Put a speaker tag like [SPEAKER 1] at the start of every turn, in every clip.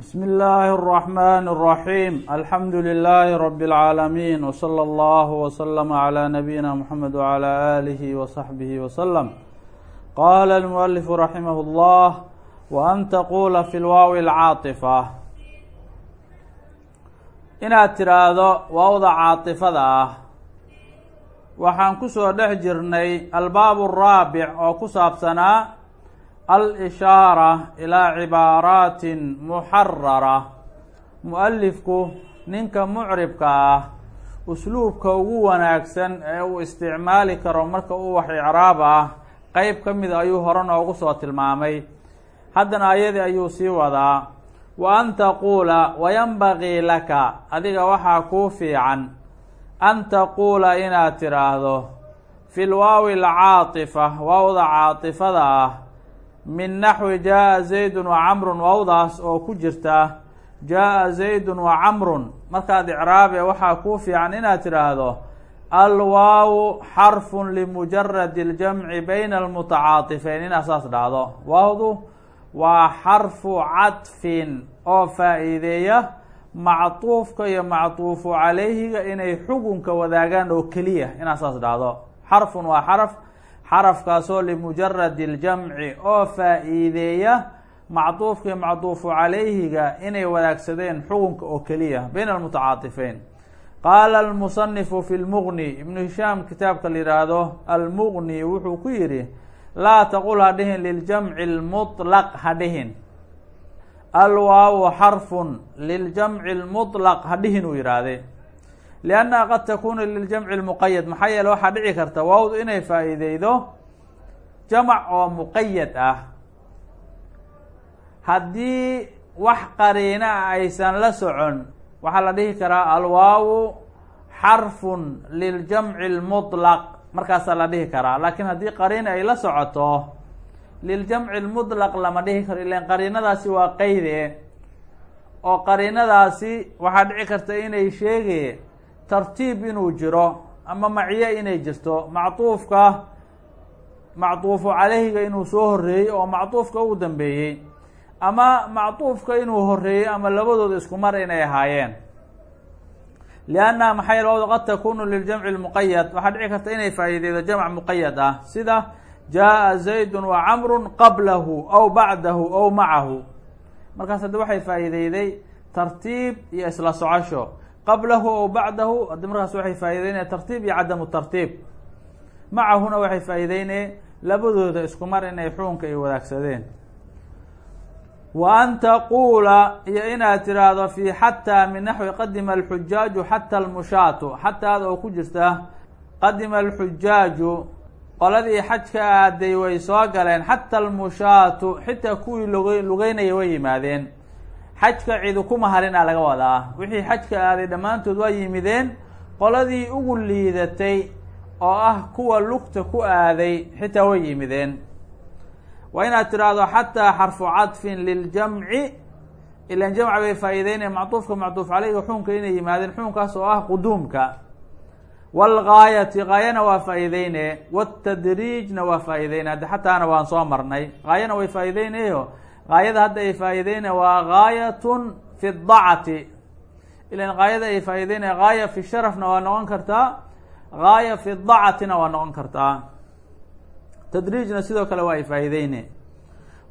[SPEAKER 1] بsم الlh الرحmn الرحيم الحمdu للh رب العاalمين وصلى الله وsلم عlى نبيinا محمد وعlى آله وصحبه وsلم qال المؤلف رحimه الله وأn تqula في الwaaw الcاaطفة inaad tiraahdo waawda caaطifada ah waxaan kusoo dhex jirnay albaab الraabic oo ku saabsanaa al-ishaara ilaa cibaaraatin muxarara mu'alifku ninka mucribka ah usluubka ugu wanaagsan ee uu isticmaali karo marka uu wax icraab ah qeyb ka mida ayuu hore noogu soo tilmaamay haddana ayadii ayuu sii wadaa wa an taquula wayanbagii laka adiga waxaa kuu fiican an taquula inaad tiraahdo fi lwaawi alcaatifa waawda caatifada ah min naxwi jaa-a zaydun wa camrun waawdaas oo ku jirta jaa-a zaydun wa camrun. Markaad icraabe waxaa kuu fiican inaad tidhaahdo alwaawu xarfun limujaradi اljamci bayna almutacaatifayn inaad saas dhahdo waawdu waa xarfu cadfin oo faa-iideeya mactuufka iyo mactuufu calayhiga inay xugunka wadaagaan oo keliya. Inaad saas dhahdo xarfun waa xarf xarafkaasoo limujaradi اljamci oo faa-iideeya macduufkii macduufu calayhiga inay wadaagsadeen xukunka oo keliya bayna almutacaadifeyn qaala almusanifu fi lmugni ibnu hishaam kitaabka la yihaahdo almuqni wuxuu ku yidhi laa taqul hadhihin liljamci lmutlaq hadhihin alwaawu xarfun liljamci lmutlaq hadhihin uu yidhaahday liannaha qad takunu liljamci lmuqayad maxaa yeele waxaa dhici karta waawdu inay faa-iideydo jamac oo muqayad ah haddii wax qariina ah aysan la socon waxaa la dhihi karaa alwaawu xarfun liljamci lmuطlaq markaasaa la dhihi karaa laakiin haddii qariina ay la socoto liljamci lmuطlaq lama dhihi karo ilan qariinadaasi waa qeyde oo qariinadaasi waxaa dhici karta inay sheege tartiib inuu jiro ama maciye inay jirto. Macduufka macduufu calayhiga inuu soo horeeyey oo macduufka ugu dambeeyey ama macduufka inuu horeeyey ama labadooda isku mar inay ahaayeen. Liannaha maxay lawada qad takunu liljamci lmuqayad waxaa dhici karta inay faa-iideydo jamc muqayad ah. Sida jaa-a zaydun wa camrun qablahu aw bacdahu aw macahu. Markaas haddi waxay faa-iideyday tartiib iyo isla socosho qablahu aw bacdahu haddi markaas waxay faa-iideynaya tartiib iyo cadamu tartiib. Macahuna waxay faa-iideynaya labadooda isku mar inay xukunka ay wadaagsadeen wa an taquula iyo inaad tiraahdo fi xataa min naxwi qadima alxujaaju xata almushaatu xataada oo ku jirta qadima alxujaaju qoladii xajka aaday way soo galeen xata almushaatu xitaa kuwii lug lugeynaya way yimaadeen xajka cidi kuma harina laga wadaa. Wixii xajka aaday dhammaantood waa yimideen qoladii ugu liidatay oo ah kuwa lugta ku aaday xitaa way yimideen. Waa inaad tiraahdo xataa xarfu cadfin liljamci ilan jamca bay faa-iideynaya macduufka macduuf caleyga xukunka inay yimaadeen xukunkaas oo ah quduumka. Waalgaayati gaayana waa faa-iideyne waa faa-iideyne hadde xataana waan soo marnay gaayana way faa-iideynayo gaayada hadda ay faa-iideynaya waa gaayatun fi dacati. Ilan gaayada ay faa-iideynaya gaaya fi sharafna waa noqon kartaa gaaya fi dacatina waa noqon kartaa tadriijna sidoo kale waa ay faa-iideyne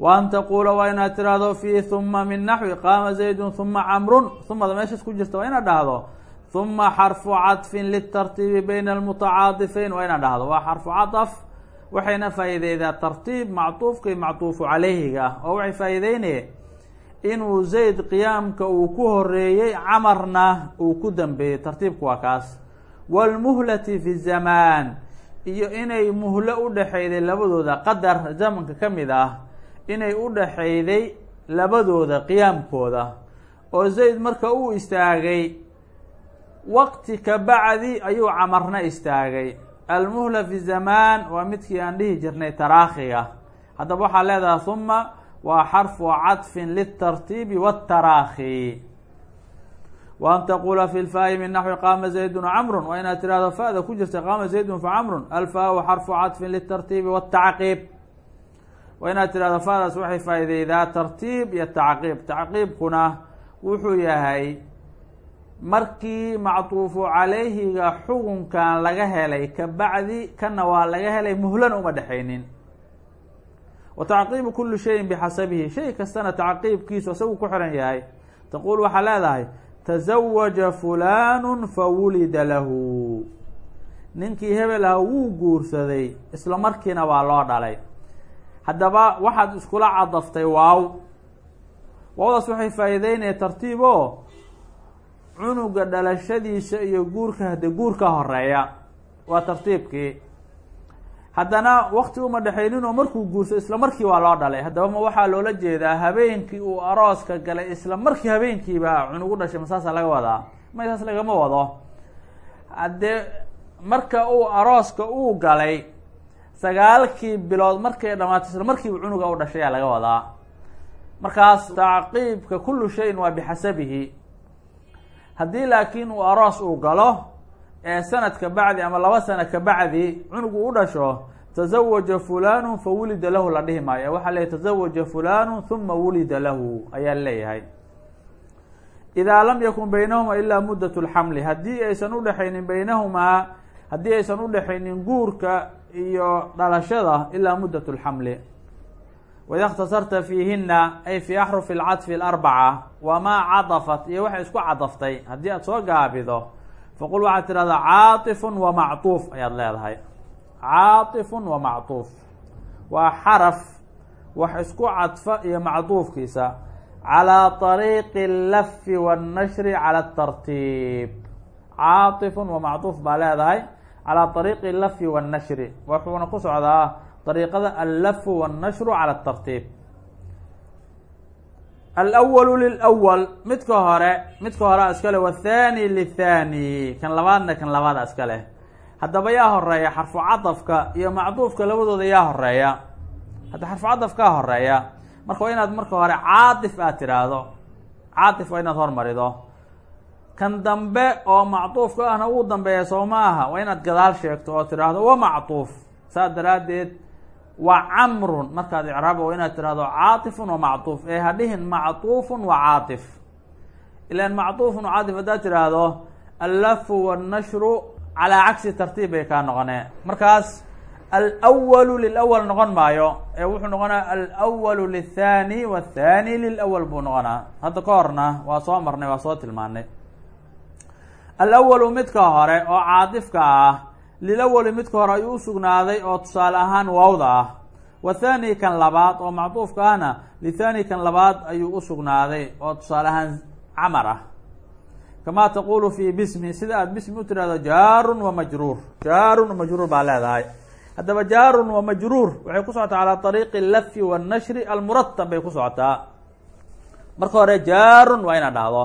[SPEAKER 1] wa an taquula waa inaad tiraahdo fi huma min naxwi qaama zaydun huma camrun humada meeshaas ku jirta waa inaad dhahdo. Huma xarfu cadfin litartiibi bayna almutacaadifayn waa inaad dhahdo. Waa xarfu cadaf waxayna faa-iideydaa tartiib macduufka iyo macduufu calayhiga oo waxay faa-iideynaya inuu zayd qiyaamka uu ku horeeyey camarna uu ku dambeeyey. Tartiibku waa kaas. Waalmuhlati fi zamaan iyo inay muhlo u dhexeyday labadooda. Qadar zamanka ka mid ah inay u dhexeyday labadooda qiyaamkooda. Oo zayd marka uu istaagay waqti ka bacdi ayuu camarna istaagay almuhla fi zamaan waa midkii aan dhihi jirnay taraakhiga haddaba waxaa leedahay huma waa xarfu cadfin litartiibi wاtaraakhi wa an taquula fi lfaa'i min naxwi qaama zaydun camrun waa inaad tirahdo fa-da ku jirta qaama zaydun fa camrun alfaa xarfu cadfin litartiibi wاtacqiib waa inaad tirahdo faadaas waxay faa'iideydaa tartiib iyo tacqiib tacqiibkuna wuxuu yahay markii mactuufu calayhiga xukunkan laga helay ka bacdi kana waa laga helay muhlana uma dhexaynin. Wa tacqiibu kuli shayin bixasabihi shay kastana tacqiibkiisu isagu ku xiran yahay. Taquul waxaa leedahay tazawaja fulaanu fawulida lahu. Ninkii hebel ah wuu guursaday isla markiina waa loo dhalay. Haddaba waxaad iskula cadaftay waaw. Waawdaas waxay faa'iideynaya tartiib cunuga dhalashadiisa iyo guurka hade guurka horreeya. Waa tartiibkii. Haddana wakti uma dhexaynin oo markuu guurso isla markii waa loo dhalay. Haddaba ma waxaa loola jeedaa habeenkii uu arooska galay isla markii habeenkiiba cunugu dhashay masaasa laga wadaa? Ma saas lagama wado. Haddee marka uu arooska uu galay sagaalkii bilood markay dhamaato isla markiiba cunuga u dhashay aa laga wadaa. Markaas tacqiibka kullu shayin waa bixasabihi haddii laakiin uu aroos uu galo ee sanad ka bacdi ama laba sano ka bacdi cunugu u dhasho tazawaja fulanu fa wulida lahu la dhihi maayo. Waxaa leeyahy tazawaja fulanu huma wulida lahu ayaa leeyahay. Idaa lam yakun baynahuma ilaa muddat lxamli haddii aysan udhexaynin baynahumaa haddii aysan udhexaynin guurka iyo dhalashada ilaa muddat lxamli waida اkhtasarta fiihina ay fi axrufi اlcadfi اlarbaca wamaa cadafat iyo waxay isku cadaftay haddii aad soo gaabido faqul waxaad tidhahdaa caaطifun wa macطuuf ayaad leedahay caaطifun wa macطuuf waa xaraf wax isku cadfa iyo macduufkiisa calىa طariiqi اlafi wالnashri calى الtartiib caaطifun wa macطuuf baa leedahay calىa طariiqi اlafi wالnashri wuxuuna ku socdaa ariiqada allafu wannashru cala atartiib alwalu lilwal midka hore midka horea iska leh wathani lithani kan labaadna kan labaada iska leh haddaba yaa horreeya xarfu cadafka iyo macduufka labadooda yaa horreeya hadda xarfu cadafkaa horreeya marka waa inaad marka hore caatif aad tidhaahdo caatif waa inaad hormarido kan dambe oo macduufka ahna wuu dambeeya soo ma aha waa inaad gadaal sheegto oo tidhaahdo wa macduuf saas daraaddeed wa camrun. Markaad icraab oo inaad tirahdo caatifun wa macuuf ee eh, hadhihin dhihin macuufun wa caaif ilan macuufun wa haddaad tiraahdo allafu wannashru calaa cagsi tartiib bay kaa noqonee markaas alwalu lilawal noqon maayo. Ee wuxuu noqonaa alwalu lilthani wathani lilawal buu noqonaa. Hadda ka horna waa soo marnay waa soo tilmaanay alwalu midka hore oo caatifka ah lilawali midka hore ayuu u sugnaaday oo tusaale ahaan waawda ah. Wathaani kan labaad oo macduufka ahna lithaani kan labaad ayuu u sugnaaday oo tusaale ahaan camar ah. Kamaa taquulu fi bismi sida aada bismi u tirahdo jaarun wa majruur. Jaarun majruur baa leedahay. Haddaba jaarun wa majruur waxay ku socotaa calaa ariiqi lafi wannashri almuratab bay ku socotaa. Marka hore jaarun waa inaa dhahdo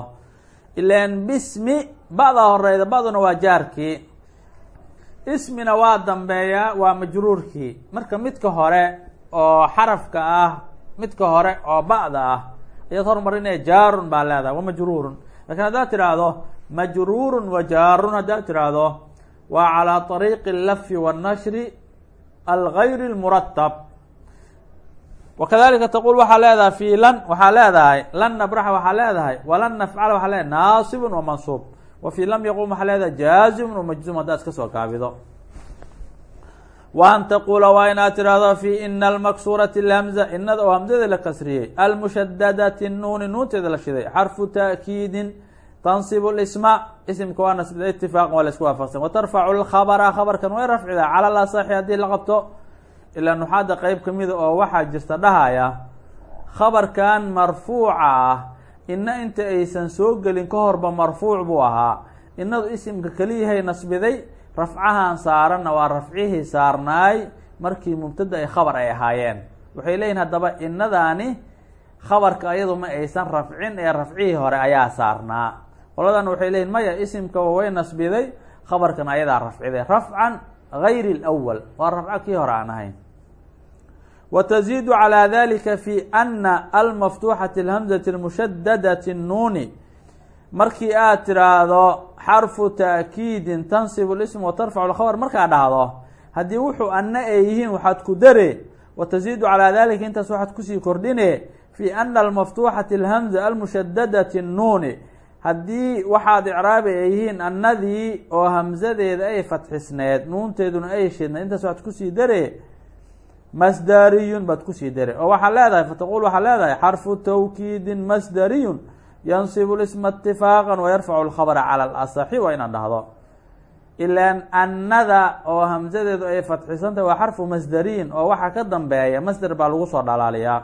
[SPEAKER 1] ilan bismi ba-daa horeyda ba-duna waa jaarkii ismina waa dambeeyaa waa majruurkii marka midka hore oo xarafka ah midka hore oo ba'da ah ayaad hormarinaya jaarun baa leedahay wa majruurun lakin haddaad tidhaahdo majruurun wa jaarun haddaad tidhaahdo waa calىa طariiqi اlafi wالnashri algayr اlmuratab wakadalika taqul waxaa leedahay fi lan waxaa leedahay lan nabraxa waxaa leedahay walan nafcala waxaa leedahay naasibun wa mansuub wa fi lam yaqum waxaa leedahay? Jaazimun wa majzum haddaad iska soo kaabido. Wa an taqula waa inaad tirahdo fi ina almaksurati lhamza inada oo hamzada la kasriyey almushadadati nuuni nuunteeda la shiday xarfu taakiidin tansibu lisma isimka waa nasbida itifaaqan waa la isku waafaqsan. Watarfacu lkhabra khabarkan way rafcida cala lasaxi haddii la qabto ilaa nuxaada qeyb kamida oo waxaa jirta dhahaya khabarkan marfuuca ah ina inta aysan soo gelin ka horba marfuuc buu ahaa. Inadu isimka keliyahay nasbiday rafcahan saaranna waa rafcihii saarnaay markii mubtada ay khabar ay ahaayeen. Waxay leeyihiin haddaba inadaani khabarka ayadu ma aysan rafcin ee rafcihii hore ayaa saarnaa. Qoladan waxay leeyihiin maya isimkaba way nasbiday khabarkan ayadaa rafciday. Rafcan gayri اlأwl waa rafco kii hore aan ahayn wa taziidu calى dalika fi ana almaftuuxati اlhamzati اlmushadadati الnuuni markii aad tiraahdo xarfu taakiidin tansibu lism wa tarfacu lkhabar markaad dhahdo haddii wuxuu ana ay yihiin waxaad ku dare wa taziidu calaa dalika intaas waxaad kusii kordhine fi ana almaftuuxati alhamza almushadadati nuuni haddii waxaad icraabi ay yihiin annadii oo hamzadeeda ay fatxisneed nuunteeduna ay shidneed intaas waxaad kusii dare masdariyun baad ku sii dare oo waxaa leedahay fataqul waxaa leedahay xarfu tawkiidin masdariyun yansibu lisma itifaaqan wayarfacu lkhabra cala alasaxi waa inaan dhahdo. Ilaan annada oo hamzadeedu ay fatxisantahay waa xarfu masdariyin oo waxaa ka dambeeya masder baa lagu soo dhalaaliyaa.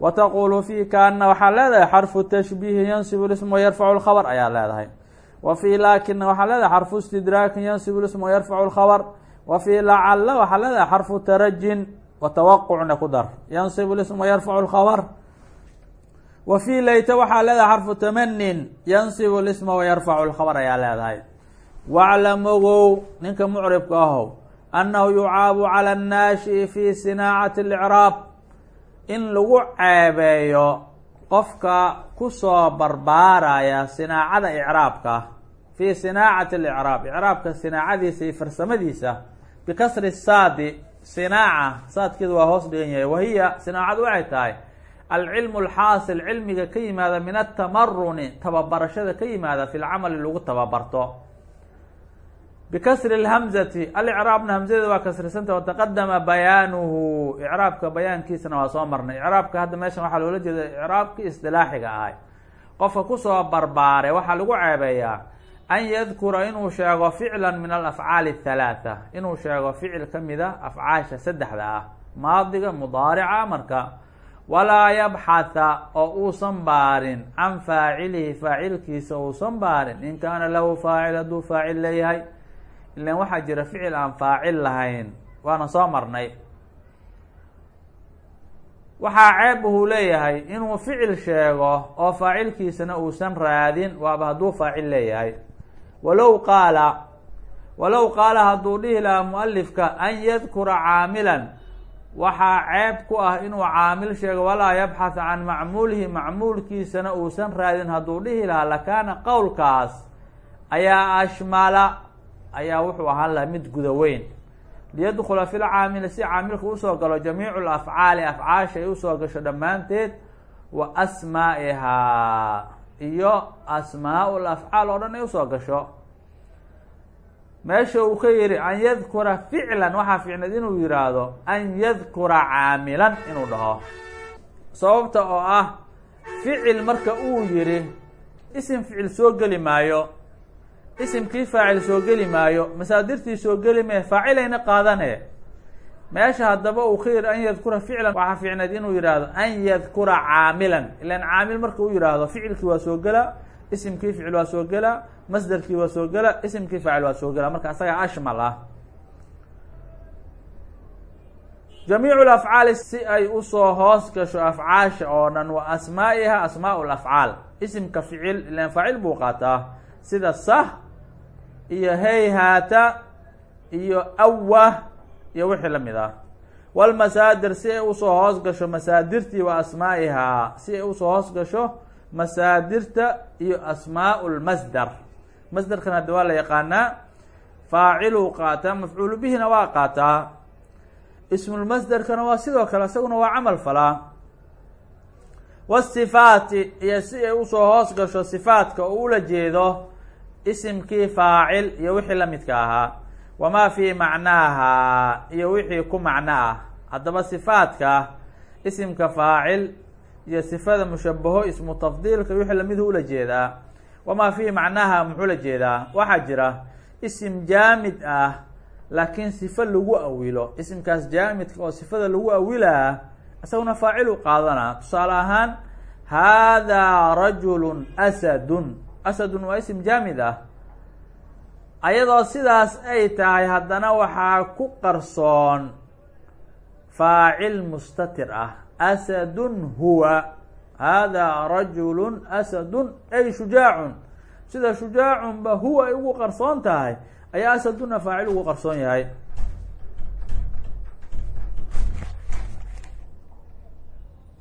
[SPEAKER 1] Wa taqulu fi kaana waxaa leedahay xarfu tashbiihi yansibu lism wayarfacu lkhabr ayaa leedahay. Wa fii laakina waxaa leedahay xarfu istidraakin yansibu lism wayarfacu lkhabr wa fii lacalla waxaa leedahay xarfu tarajin wa ku dar. Yansibu lism wayarfacu lkhabr wa layta waxaa leedahay xarfu tamanin yansibu lisma wayarfacu lkhabr ayaa leedahay. Waclam ogow ninka mucribka ahow annahu yucaabu cala annaashii fi sinaacati اlicraab in lagu ceebeeyo qofka ku soo barbaaraya sinaacada icraabka fi sinaacati اlicraab icraabka sinaacadiisa iyo farsamadiisa bikasri saadi sinaaca saadkeedu waa hoos dhigan yahay. Wahiya sinaacadu waxay tahay alcilmu alxaasil cilmiga ka yimaada min atamaruni tababarashada ka yimaada fi lcamali lagu tababarto. Bikasri اlhamzati alicraabna hamzadeeda waa kasrisanta wataqadama bayaanuhu. Icraabka bayaankiisana waa soo marnay. Icraabka hadda meeshan waxaa loola jeeda icraabkii isdilaaxiga ahay. Qofka ku soo barbaaray waxaa lagu ceebeeyaa an yadkura inuu sheego ficla min alafcaali اthalaatha inuu sheego ficil kamida afcaasha saddexda ah. Maadiga mudaarica amarka walaa yabxatha oo uusan baarin. Can faacilihi faacilkiisa uusan baarin. In kaana lahu faacil hadduu faacil leeyahay. Ilan waxaa jira ficil aan faacil lahayn. Waana soo marnay. Waxaa ceeb uhuu leeyahay inuu ficil sheego oo faacilkiisana uusan raadin. Waaba hadduu faacil leeyahay walow qaala walow qaala hadduu dhihi lahaa mualifka an yadkura caamilan waxaa ceeb ku ah inuu caamil sheego walaa yabxath can macmuulihi macmuulkiisana uusan raadin. Hadduu dhihi lahaa lakaana qowlkaas ayaa ashmala ayaa wuxuu ahaan lahaa mid guda weyn. Liyadkula fi lcaamili si caamilka u soo galo jamiicu lafcaali afcaasha ay u soo gasho dhammaanteed wa asmaa'ihaa iyo asmaa lafcaal oo dhan ay u soo gasho. Meesha uu ka yihi an yadkura ficlan waxaa fiicneed inuu yihaahdo an yadkura caamilan inuu dhaho. Sababta oo ah ficil marka uu yihi isim ficil soo geli maayo isimkii faacil soo geli maayo masaadirtii soo geli maye faacilayna qaadane meesha haddaba uu ka yihi an yadkura ficlan waxaa fiicneed inuu yihahdo an yadkura caamilan. Ilan caamil marka uu yihahdo ficilkii waa soo gela isimkii ficil waa soo gela masderkii waa soo gela isimkii faacil waa soo gela. Marka asaga ashmal ah. Jamiicu lafcaali si ay u soo hoos gasho afcaasha oo dhan wa asmaa'iha asmaa lafcaal isimka ficil ilan faacil buu qaataa. Sida sah iyo hayhaata iyo awah iyo wixii la mid ah. Walmasaadir si ay u soo hoos gasho masaadirtii wa asmaa'ihaa si ay u soo hoos gasho masaadirta iyo asmaau lmasdar masderkan hadda waa la yaqaanaa faaciluu qaataa mafcuulu bihina waa qaataa. Ismulmasderkana waa sidoo kale isaguna waa camal falaa wasifaati iyo si ay u soo hoos gasho sifaatka oo ula jeedo isimkii faacil iyo wixii lamidka ahaa wamaa fii macnaaha iyo wixii ku macno ah haddaba sifaadka isimka faacil iyo sifada mushabaho ismu tafdiilka wixii lamidu ula jeedaa wamaa fii macnaaha muxuu la jeedaa? Waxaa jira isim jaamid ah laakiin sifo lagu awilo. Isimkaas jaamidka oo sifada lagu awilaa isaguna faacil u qaadanaa tusaale ahaan haadaa rajulun asadun. Asadun waa isim jaamid ah ayadoo sidaas ay tahay haddana waxaa ku qarsoon faacil mustatir ah. Asadun huwa haadaa rajulun asadun ay shujaacun. Sida shujaacunba huwa ay ugu qarsoon tahay ayaa asaduna faacil ugu qarsoon yahay